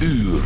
uur.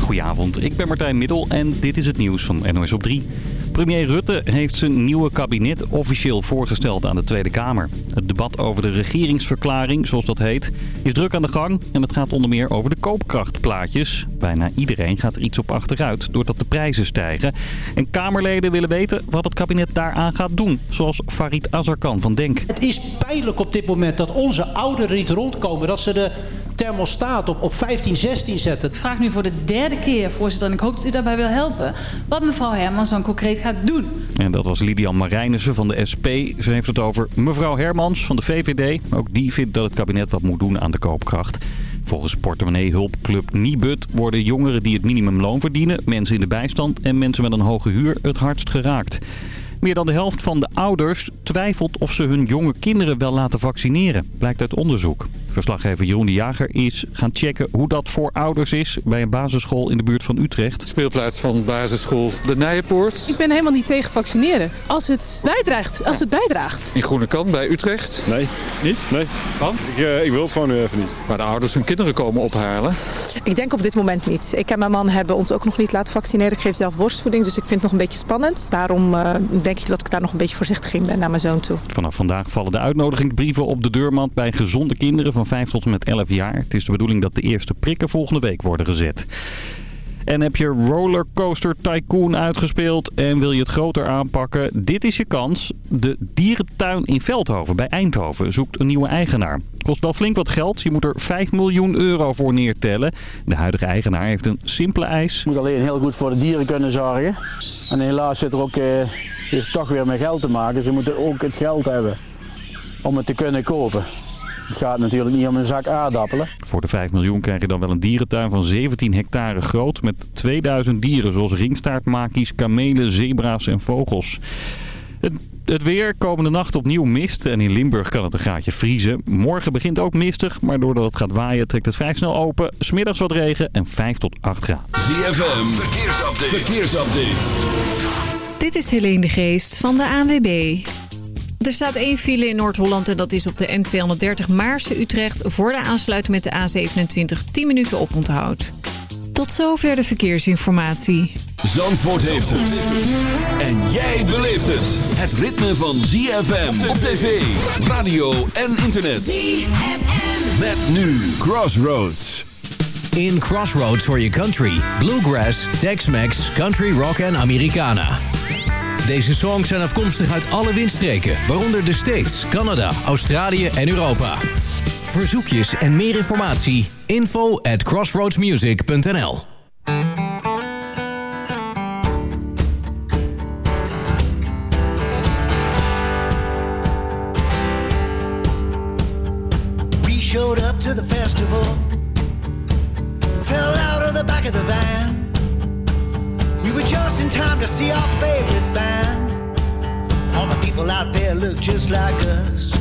Goedenavond, ik ben Martijn Middel en dit is het nieuws van NOS op 3. Premier Rutte heeft zijn nieuwe kabinet officieel voorgesteld aan de Tweede Kamer. Het debat over de regeringsverklaring, zoals dat heet, is druk aan de gang. En het gaat onder meer over de koopkrachtplaatjes. Bijna iedereen gaat er iets op achteruit doordat de prijzen stijgen. En Kamerleden willen weten wat het kabinet daaraan gaat doen. Zoals Farid Azarkan van Denk. Het is pijnlijk op dit moment dat onze ouderen niet rondkomen. Dat ze de thermostaat op, op 15, 16 zetten. Ik vraag nu voor de derde keer, voorzitter, en ik hoop dat u daarbij wil helpen... wat mevrouw Hermans dan concreet gaat doen. En dat was Lidian Marijnissen van de SP. Ze heeft het over mevrouw Hermans van de VVD. Ook die vindt dat het kabinet wat moet doen aan de koopkracht. Volgens portemonnee-hulpclub Nibud worden jongeren die het minimumloon verdienen... mensen in de bijstand en mensen met een hoge huur het hardst geraakt. Meer dan de helft van de ouders twijfelt of ze hun jonge kinderen wel laten vaccineren, blijkt uit onderzoek. Verslaggever Jeroen de Jager is gaan checken hoe dat voor ouders is bij een basisschool in de buurt van Utrecht. Speelplaats van basisschool De Nijenpoort. Ik ben helemaal niet tegen vaccineren. Als het bijdraagt. Als het bijdraagt. In Groenekan bij Utrecht. Nee. Niet? Nee. Want? Ik, uh, ik wil het gewoon even niet. Waar de ouders hun kinderen komen ophalen. Ik denk op dit moment niet. Ik en mijn man hebben ons ook nog niet laten vaccineren. Ik geef zelf borstvoeding, dus ik vind het nog een beetje spannend. Daarom uh, denk ik dat ik daar nog een beetje voorzichtig in ben naar mijn zoon toe. Vanaf vandaag vallen de uitnodigingsbrieven op de deurmat bij gezonde kinderen van 5 tot en met 11 jaar. Het is de bedoeling dat de eerste prikken volgende week worden gezet. En heb je Rollercoaster Tycoon uitgespeeld en wil je het groter aanpakken? Dit is je kans. De dierentuin in Veldhoven bij Eindhoven zoekt een nieuwe eigenaar. Kost wel flink wat geld. Je moet er 5 miljoen euro voor neertellen. De huidige eigenaar heeft een simpele eis. Je moet alleen heel goed voor de dieren kunnen zorgen. En helaas zit er ook uh, is toch weer met geld te maken. Ze moeten ook het geld hebben om het te kunnen kopen. Het gaat natuurlijk niet om een zak aardappelen. Voor de 5 miljoen krijg je dan wel een dierentuin van 17 hectare groot... met 2000 dieren zoals ringstaartmakies, kamelen, zebra's en vogels. Het, het weer, komende nacht opnieuw mist en in Limburg kan het een graadje vriezen. Morgen begint ook mistig, maar doordat het gaat waaien trekt het vrij snel open. Smiddags wat regen en 5 tot 8 graden. ZFM, verkeersupdate. verkeersupdate. Dit is Helene de Geest van de ANWB. Er staat één file in Noord-Holland en dat is op de N230 Maarse-Utrecht... voor de aansluiting met de A27 10 minuten oponthoud. Tot zover de verkeersinformatie. Zandvoort heeft het. En jij beleeft het. Het ritme van ZFM op tv, radio en internet. ZFM. Met nu Crossroads. In Crossroads for your country. Bluegrass, Tex-Mex, Country Rock en Americana. Deze songs zijn afkomstig uit alle windstreken, waaronder de States, Canada, Australië en Europa. Verzoekjes en meer informatie, info at crossroadsmusic.nl We showed up to the festival, fell out of the back of the van. We were just in time to see our favorite band. All the people out there look just like us.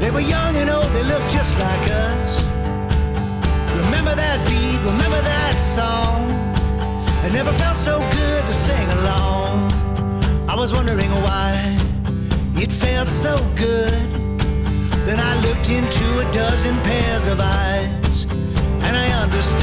They were young and old, they looked just like us. Remember that beat, remember that song. It never felt so good to sing along. I was wondering why it felt so good. Then I looked into a dozen pairs of eyes, and I understood.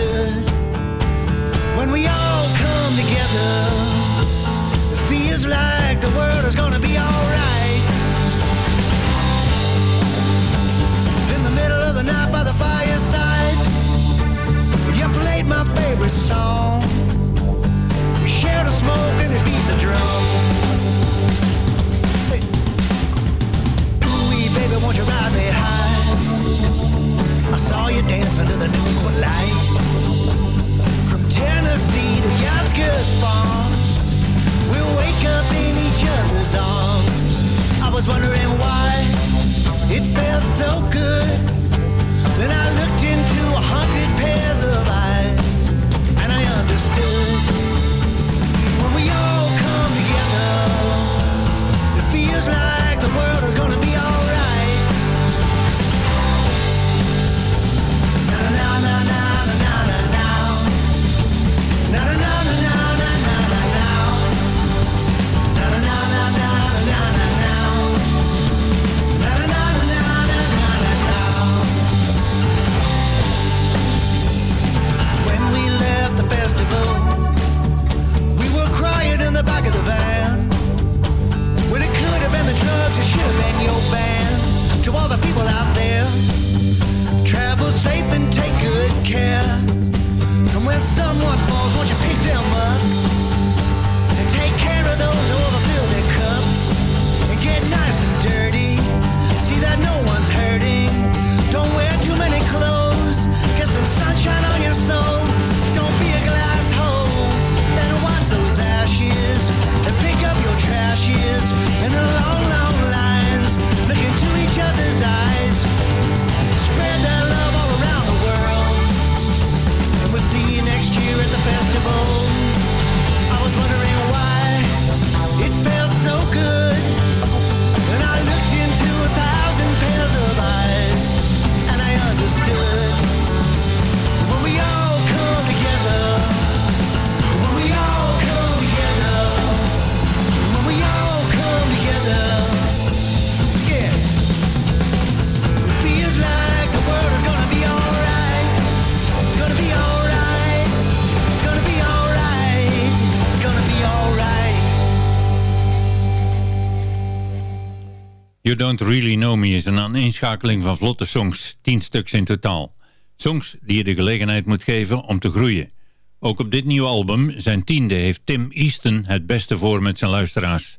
Don't Really Know Me is een aaneenschakeling van vlotte songs, 10 stuks in totaal. Songs die je de gelegenheid moet geven om te groeien. Ook op dit nieuwe album, zijn tiende, heeft Tim Easton het beste voor met zijn luisteraars.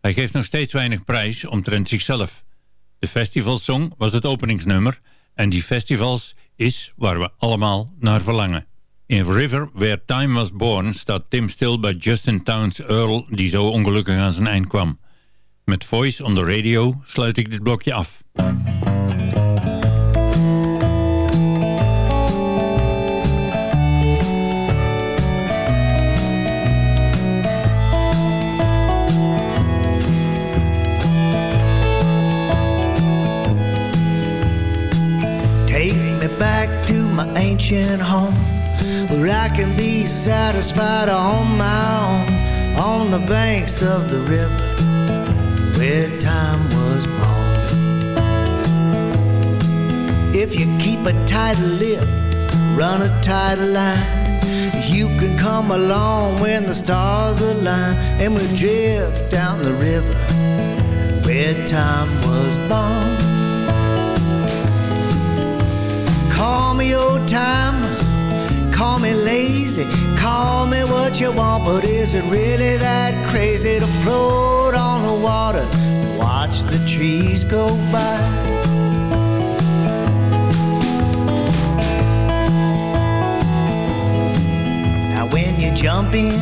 Hij geeft nog steeds weinig prijs omtrent zichzelf. De festivalsong was het openingsnummer en die festivals is waar we allemaal naar verlangen. In River Where Time Was Born staat Tim stil bij Justin Towns Earl die zo ongelukkig aan zijn eind kwam. Met Voice on the Radio sluit ik dit blokje af. Back to my ancient home Where I can be satisfied on my own On the banks of the river Where time was born. If you keep a tight lip Run a tight line You can come along when the stars align And we'll drift down the river Where time was born. Call me old time, call me lazy, call me what you want, but is it really that crazy to float the water watch the trees go by? Now when you jump in,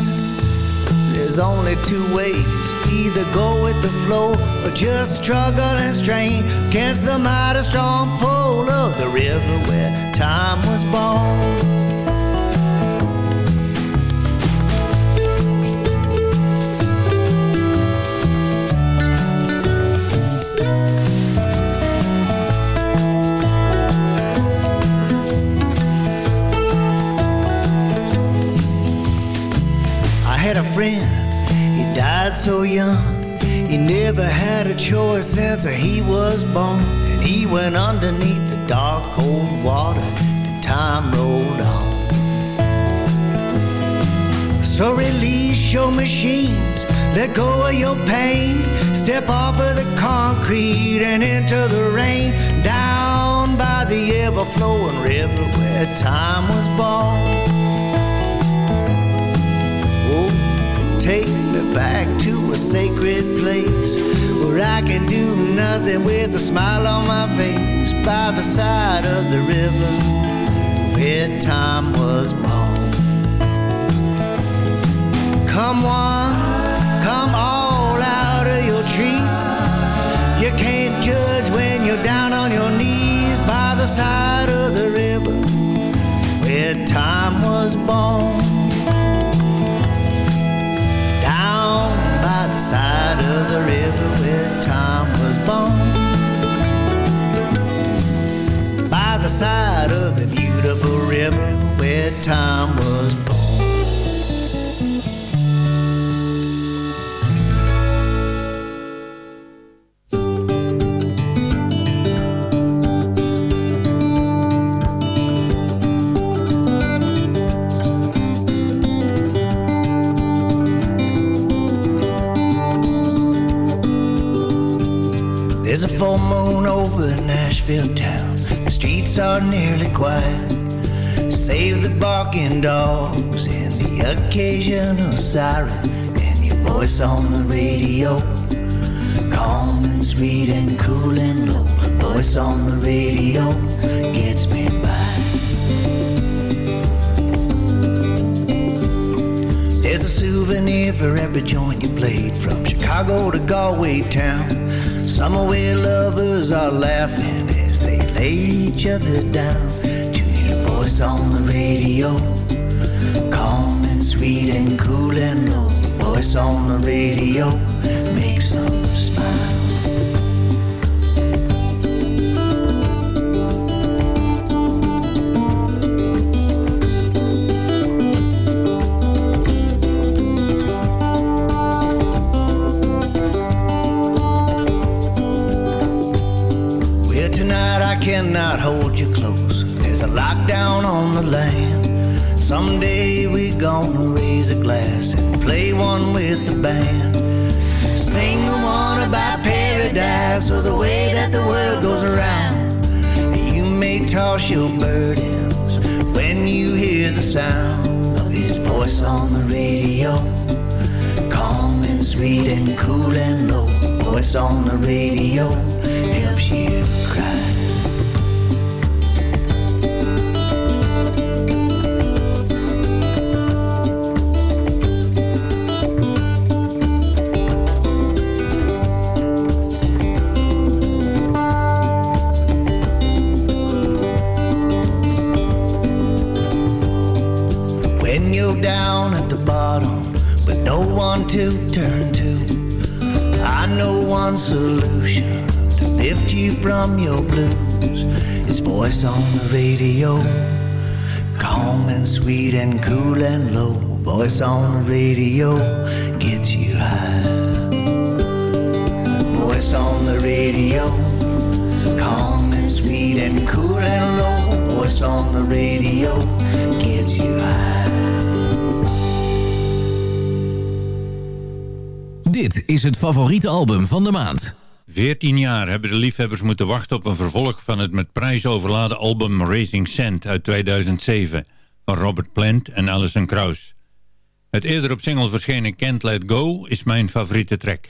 there's only two ways. Either go with the flow or just struggle and strain against the mighty strong pull of the river where time was born. So young. He never had a choice since he was born. And he went underneath the dark, cold water, and time rolled on. So release your machines, let go of your pain. Step off of the concrete and into the rain. Down by the ever flowing river where time was born. Oh, take me back to a sacred place where I can do nothing with a smile on my face by the side of the river where time was born. Come one, come all out of your tree. You can't judge when you're down on your knees by the side of the river where time was born. Side of the river where Tom was born. By the side of the beautiful river where time full moon over Nashville town. The streets are nearly quiet. Save the barking dogs and the occasional siren. And your voice on the radio. Calm and sweet and cool and low. Voice on the radio gets me by. There's a souvenir for every joint you played from Chicago to Galway town. Where lovers are laughing as they lay each other down to your voice on the radio. Calm and sweet and cool and low. Voice on the radio the land. Someday we gonna raise a glass and play one with the band. Sing a one about paradise or the way that the world goes around. You may toss your burdens when you hear the sound of his voice on the radio. Calm and sweet and cool and low. Voice on the radio helps you. voice on the radio, calm and sweet and cool and low. Voice on the radio gets you high. Voice on the radio, calm and sweet and cool and low. Voice on the radio gets you high. Dit is het favoriete album van de maand. Veertien jaar hebben de liefhebbers moeten wachten op een vervolg van het met prijs overladen album Racing Sand uit 2007 van Robert Plant en Alison Krauss. Het eerder op single verschenen Can't Let Go is mijn favoriete track.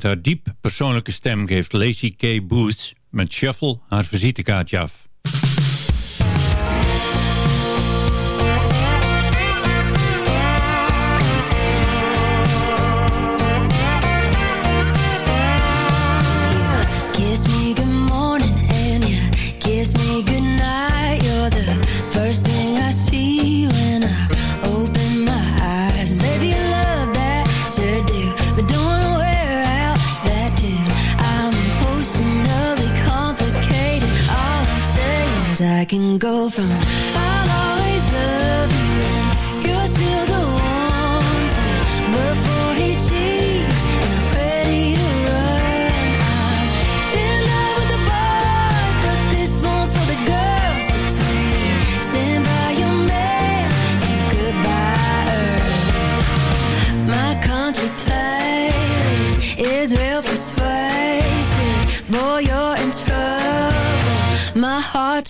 Met haar diep persoonlijke stem geeft Lacey K. Booth met Shuffle haar visitekaartje af. go from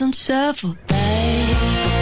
don't shuffle.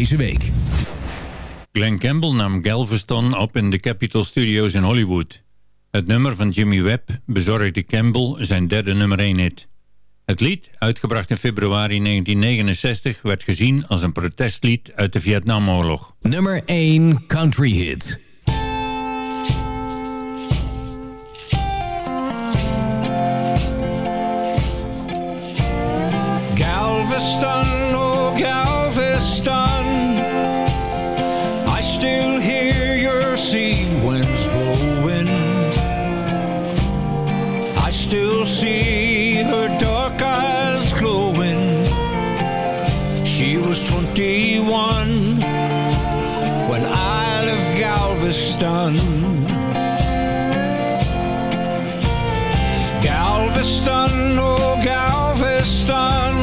deze week. Glenn Campbell nam Galveston op in de Capitol Studios in Hollywood. Het nummer van Jimmy Webb bezorgde Campbell zijn derde nummer 1 hit. Het lied, uitgebracht in februari 1969, werd gezien als een protestlied uit de Vietnamoorlog. Nummer 1 Country Hit 51 when I left Galveston. Galveston, oh Galveston,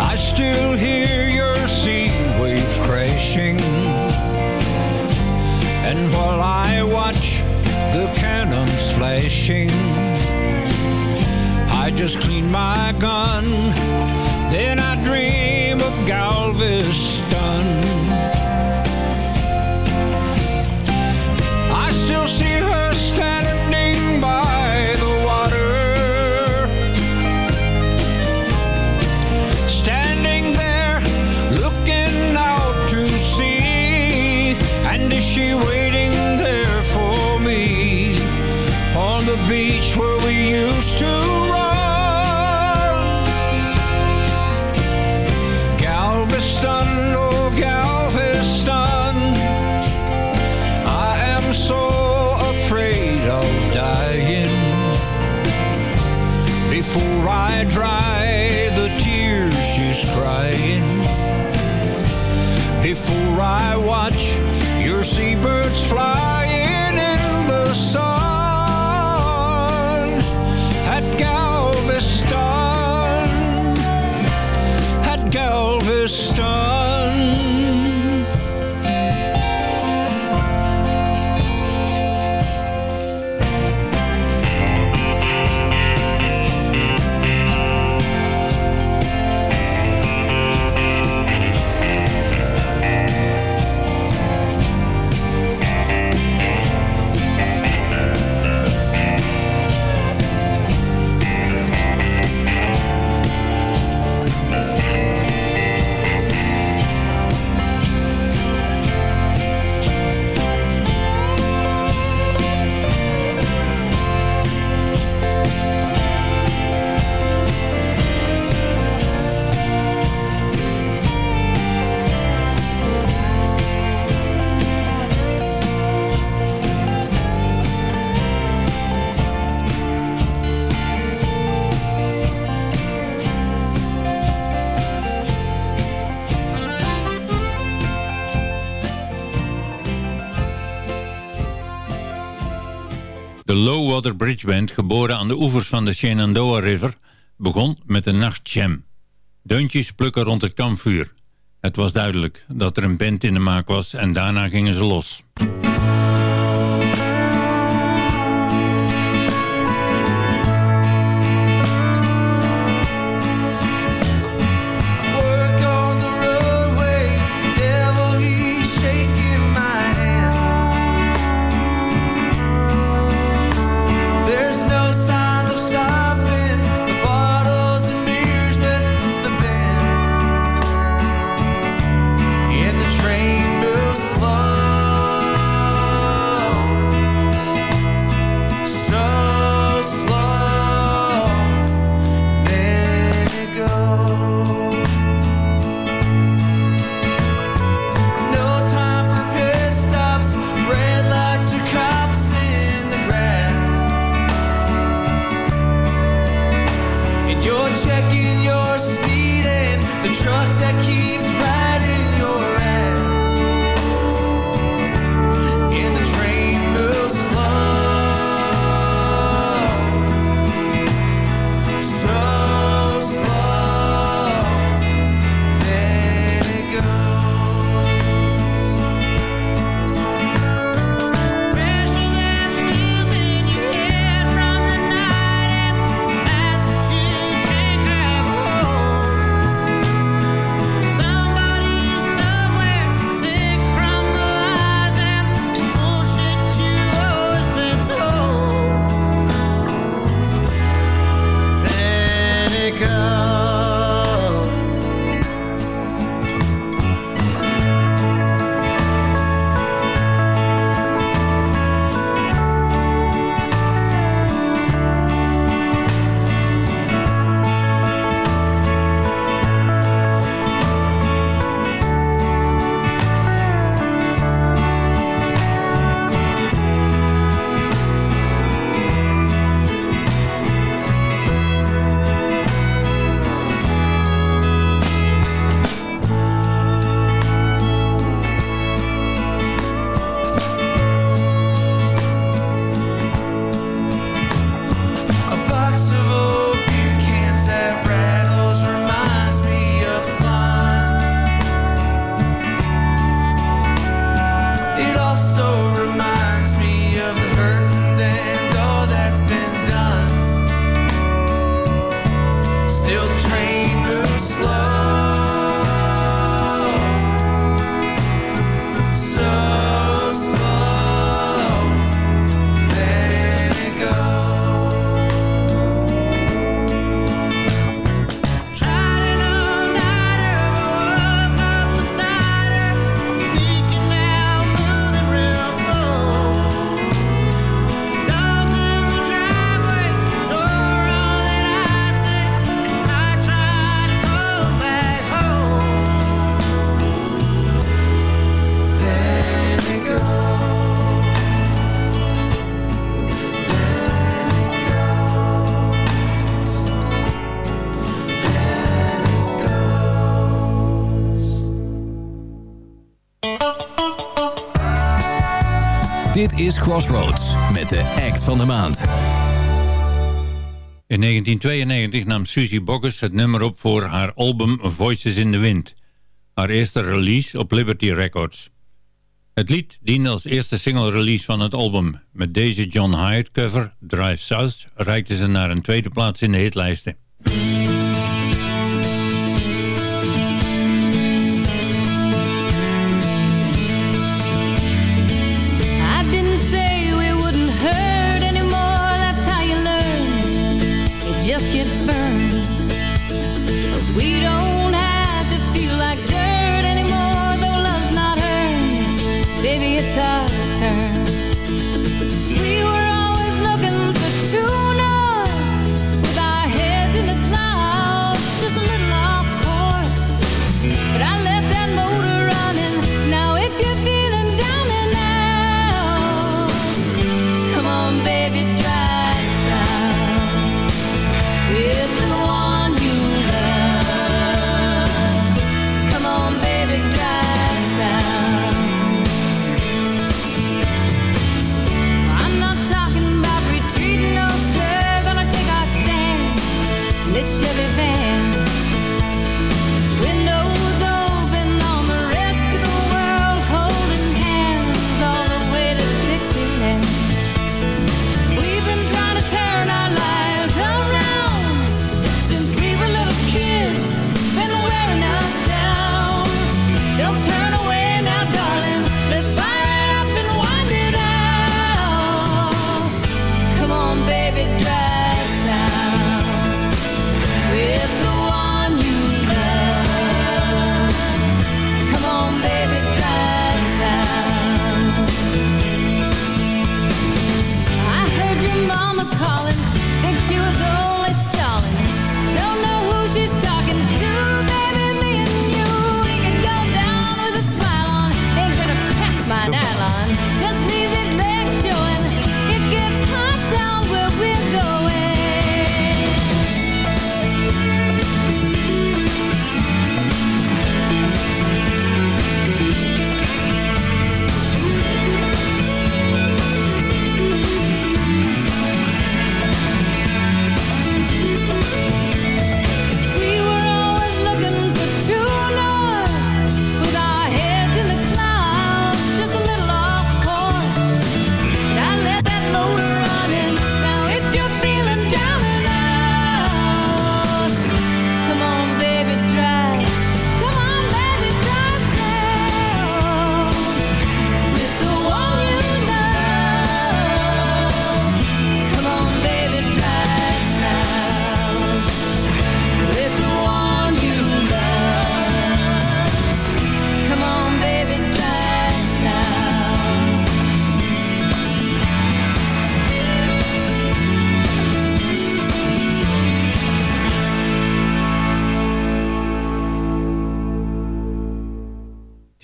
I still hear your sea waves crashing. And while I watch the cannons flashing, I just clean my gun then I dream of Galveston. Brother Bridge geboren aan de oevers van de Shenandoah River, begon met een nachtjam. Deuntjes plukken rond het kampvuur. Het was duidelijk dat er een band in de maak was en daarna gingen ze los. Crossroads met de act van de maand. In 1992 nam Suzy Boggess het nummer op voor haar album Voices in the Wind. Haar eerste release op Liberty Records. Het lied diende als eerste single release van het album. Met deze John Hyatt cover, Drive South, reikte ze naar een tweede plaats in de hitlijsten.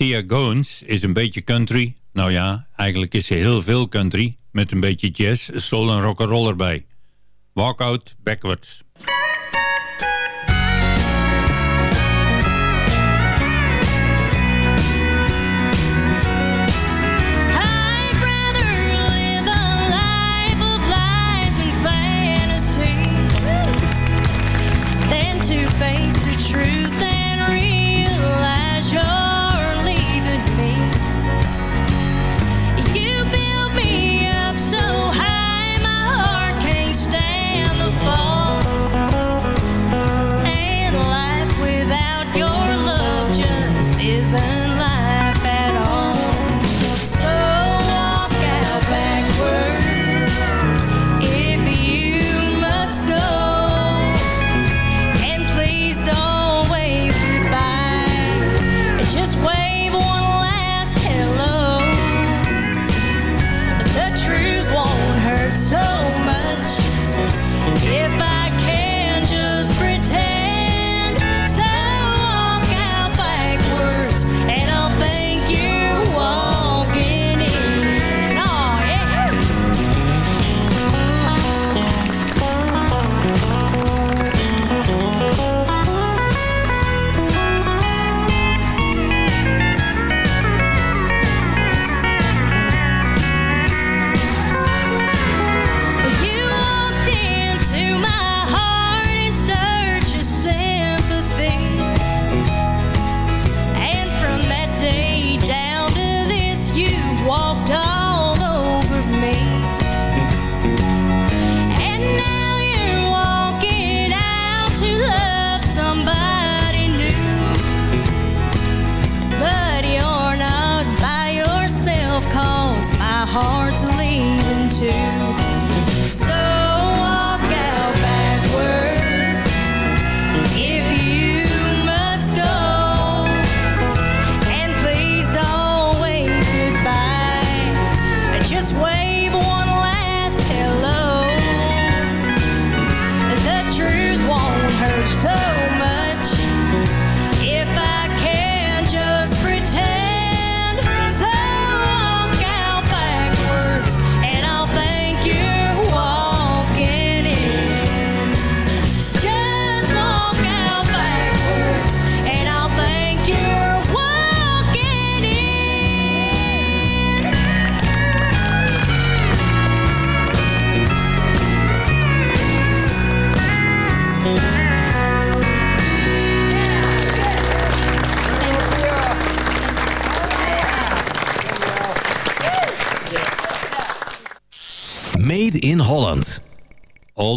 Thea Goens is een beetje country. Nou ja, eigenlijk is ze heel veel country. Met een beetje jazz, soul en rock'n'roll erbij. Walk out backwards.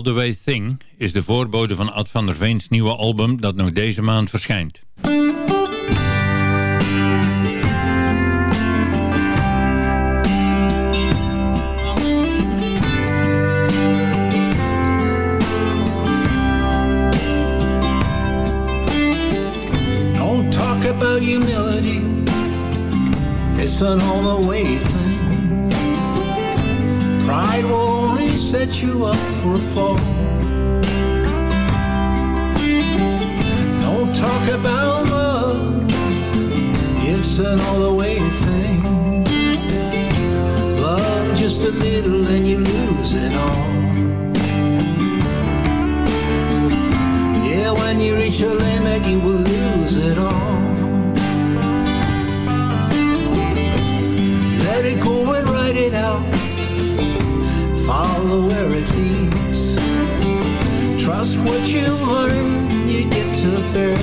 All The Way Thing is de voorbode van Ad van der Veens nieuwe album dat nog deze maand verschijnt. Set you up for a fall. Don't talk about love. It's an all the way thing. Love just a little and you lose it all. Yeah, when you reach your limit, you will Follow where it leads. Trust what you learn, you get to bear.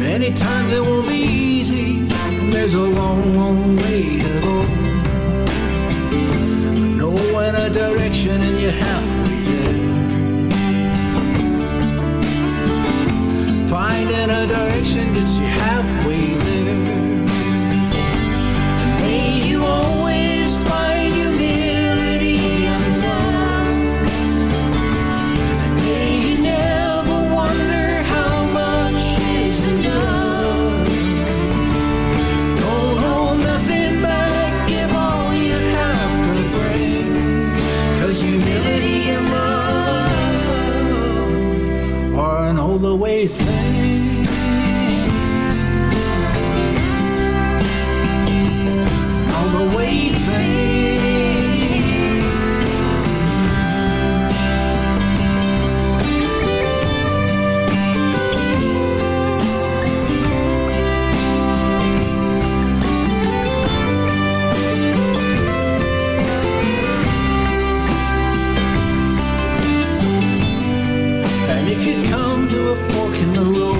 Many times it won't be easy. There's a long, long way to go. But know when a direction and you're halfway there. Finding a direction gets you halfway always. All the way a fork in the road.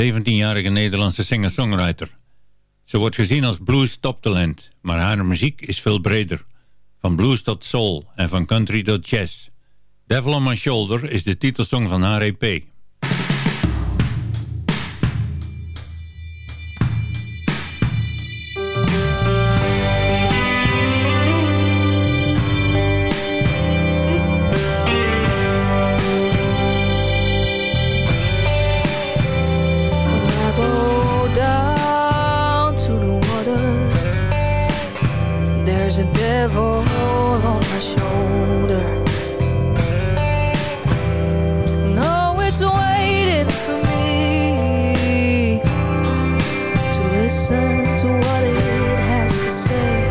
17-jarige Nederlandse singer-songwriter. Ze wordt gezien als blues toptalent, maar haar muziek is veel breder. Van blues tot soul en van country tot jazz. Devil on My Shoulder is de titelsong van haar EP. There's a devil on my shoulder. No, it's waiting for me to listen to what it has to say.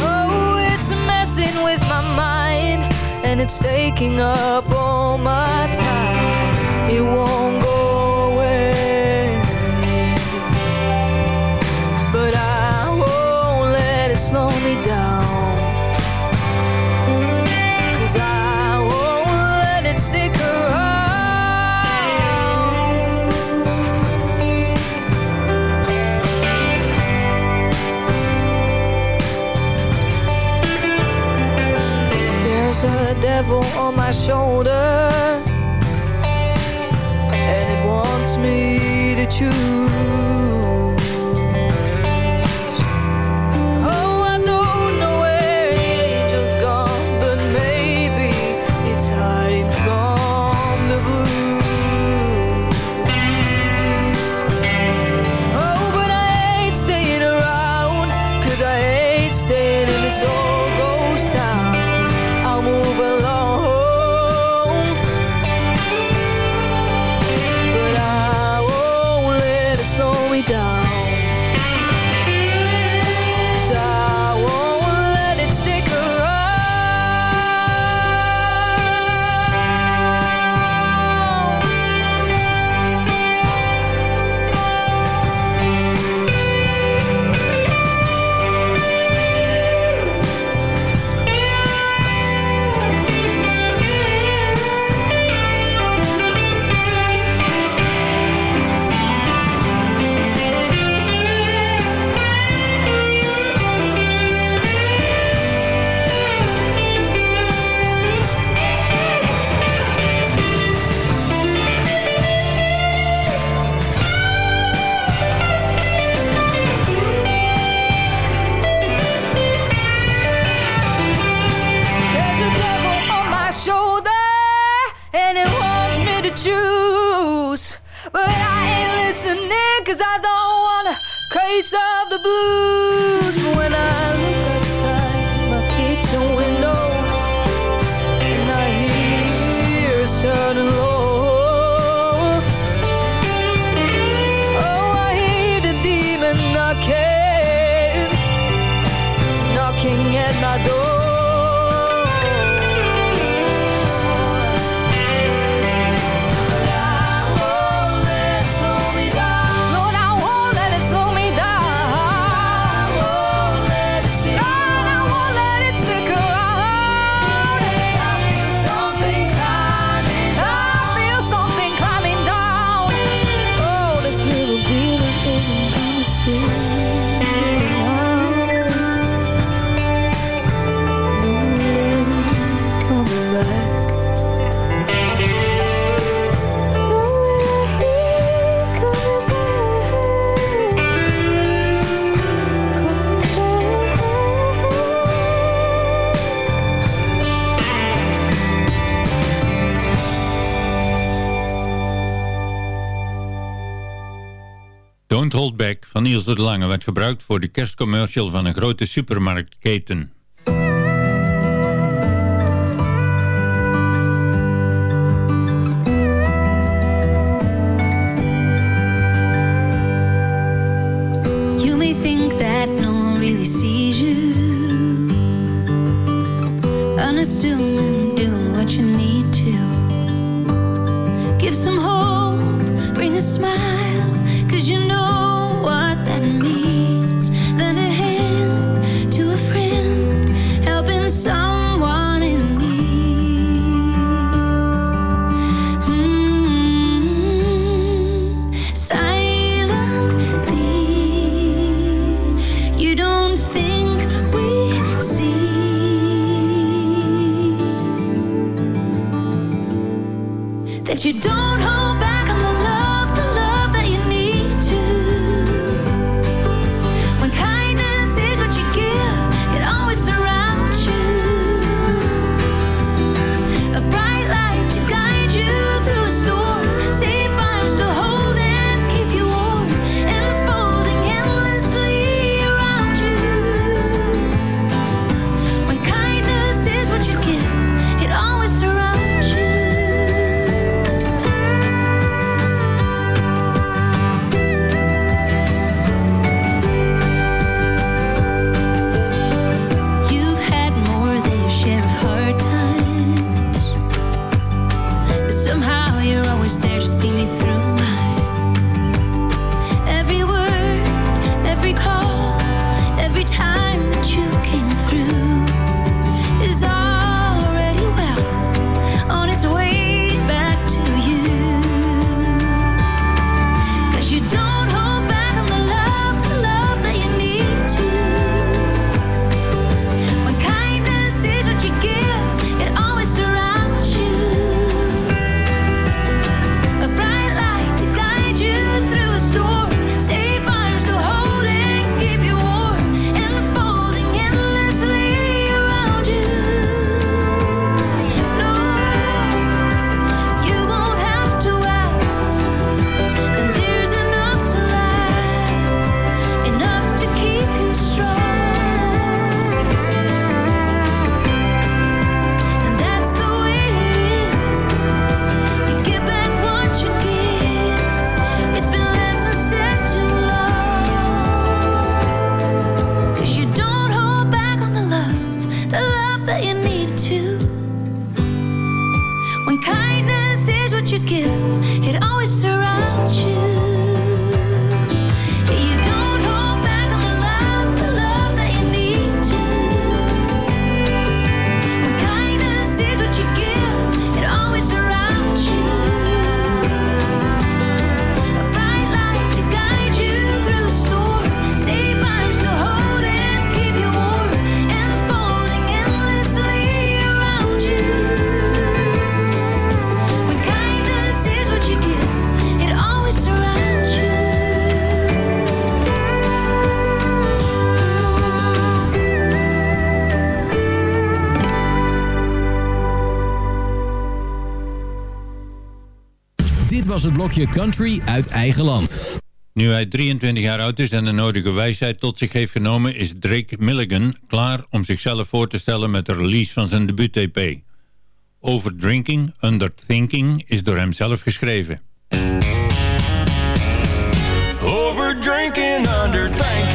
Oh, it's messing with my mind And it's taking up all my time. devil on my shoulder. And it wants me to choose. van Niels de Lange werd gebruikt voor de kerstcommercial van een grote supermarktketen. was het blokje Country uit eigen land. Nu hij 23 jaar oud is en de nodige wijsheid tot zich heeft genomen... is Drake Milligan klaar om zichzelf voor te stellen met de release van zijn debuut-EP. Overdrinking, Underthinking is door hemzelf geschreven. Overdrinking, Underthinking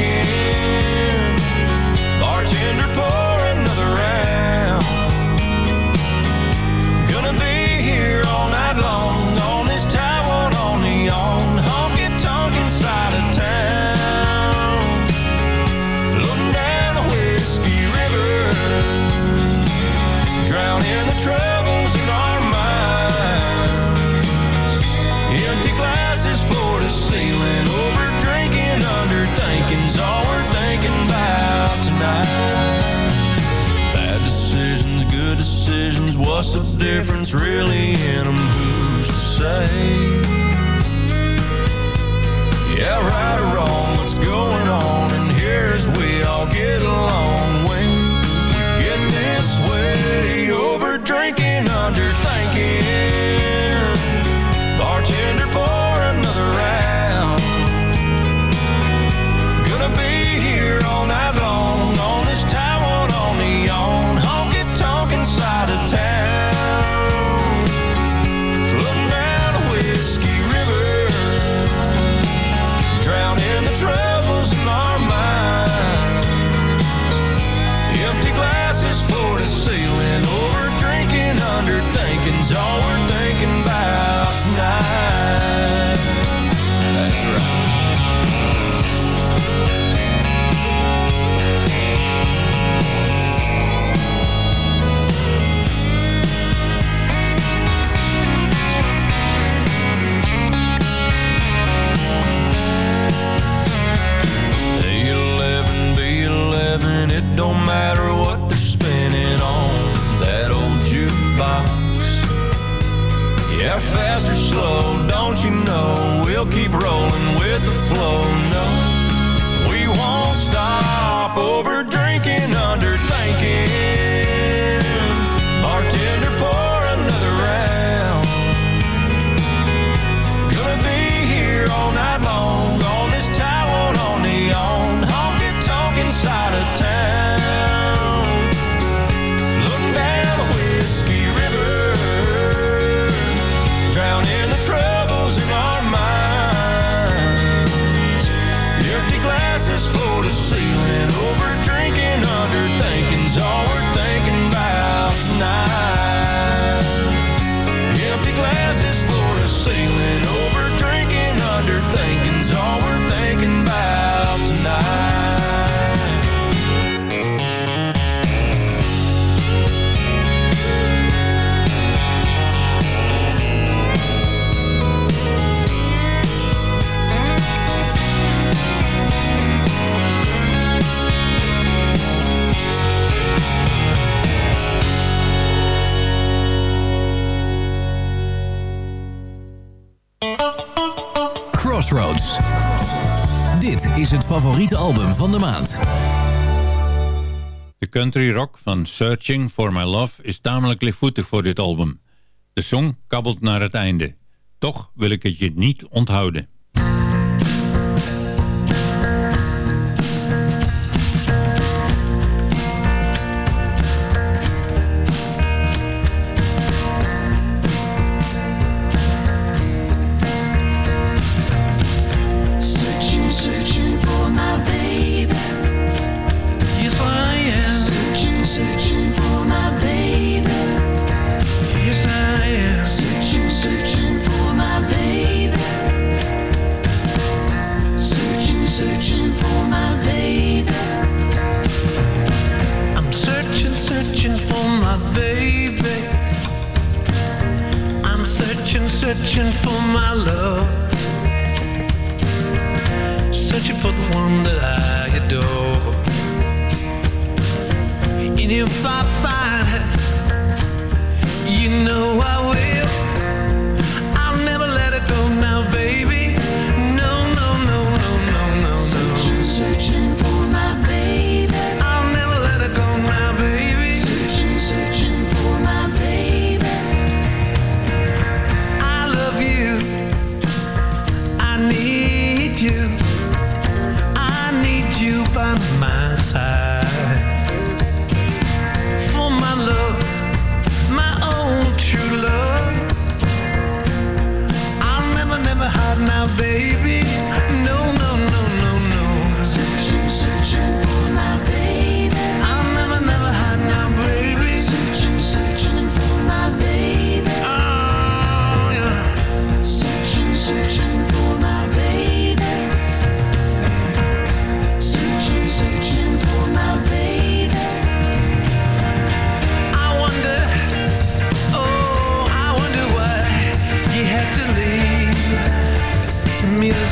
Difference really in them? Who's to say? Yeah, right or wrong, what's going on? in here as we all get along. country rock van Searching for My Love is tamelijk lichtvoetig voor dit album. De song kabbelt naar het einde. Toch wil ik het je niet onthouden.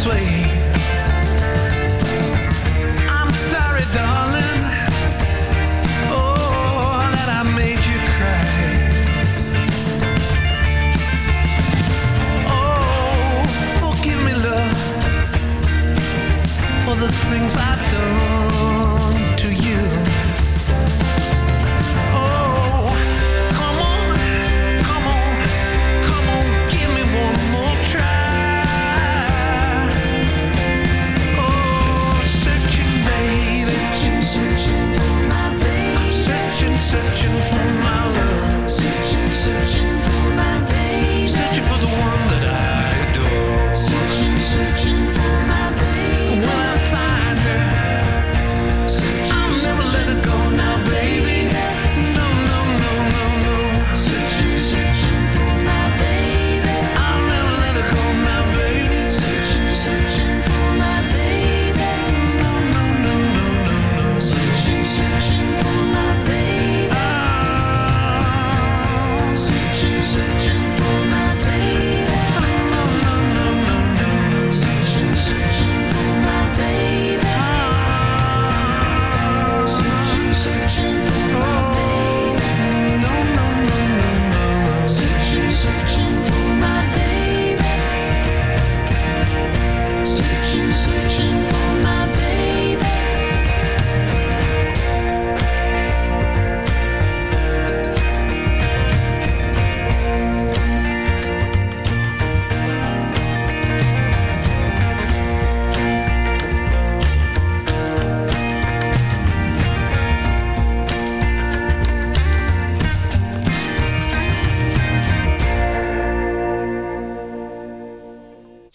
this way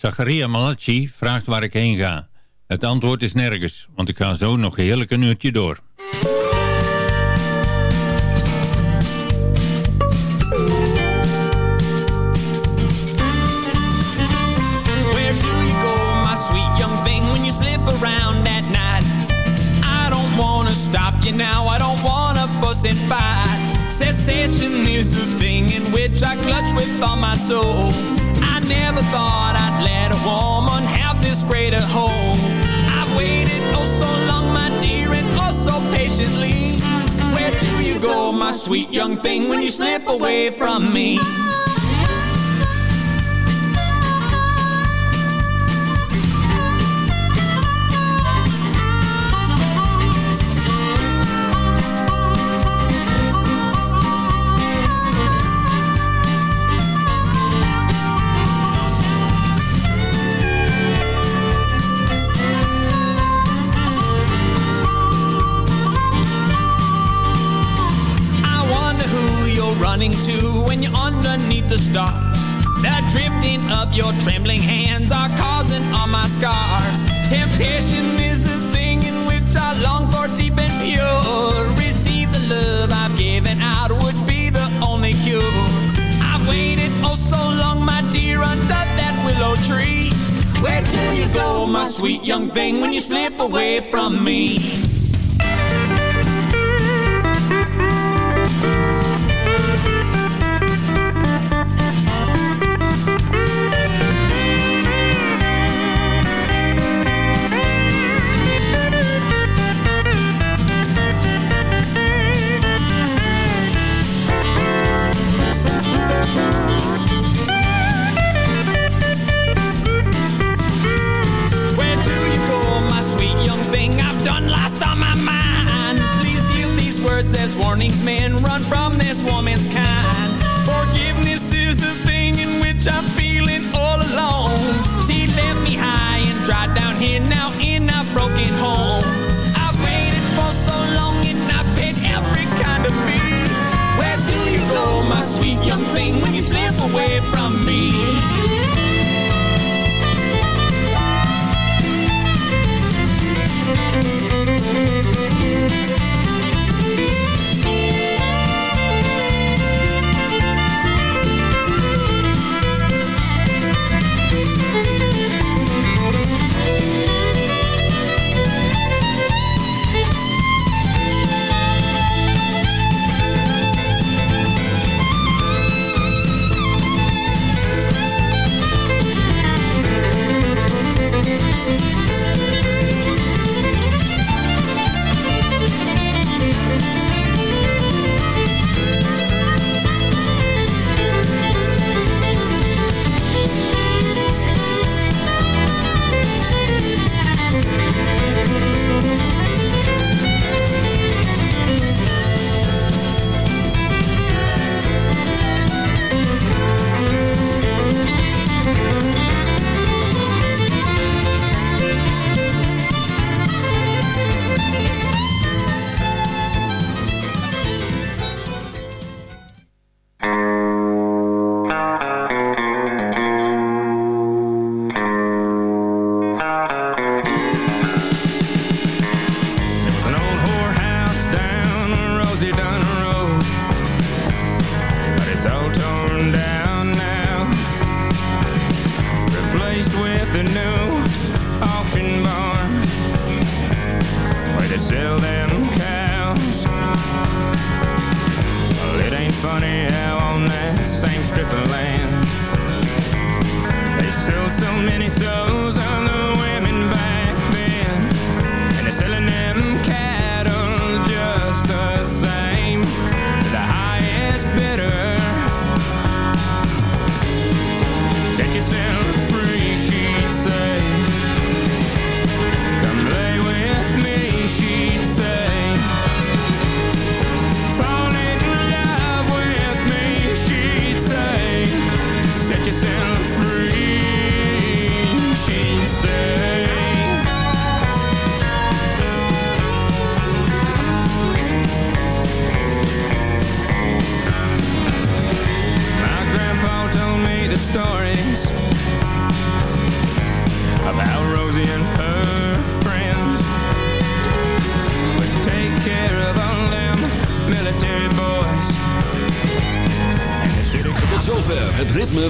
Zachariah Malachi vraagt waar ik heen ga. Het antwoord is nergens, want ik ga zo nog heerlijk een uurtje door. je go, my sweet young bing when you sleep around at night. I don't wanna stop you now, I don't wanna fuss and fight Cessation is a thing in which I clutch with all my soul never thought I'd let a woman have this greater a hold. I've waited oh so long, my dear, and oh so patiently. Where do you go, my sweet young thing, when you slip away from me? stars. The drifting of your trembling hands are causing all my scars. Temptation is a thing in which I long for deep and pure. Receive the love I've given out would be the only cure. I've waited oh so long, my dear, under that willow tree. Where do you go, my sweet young thing, when you slip away from me?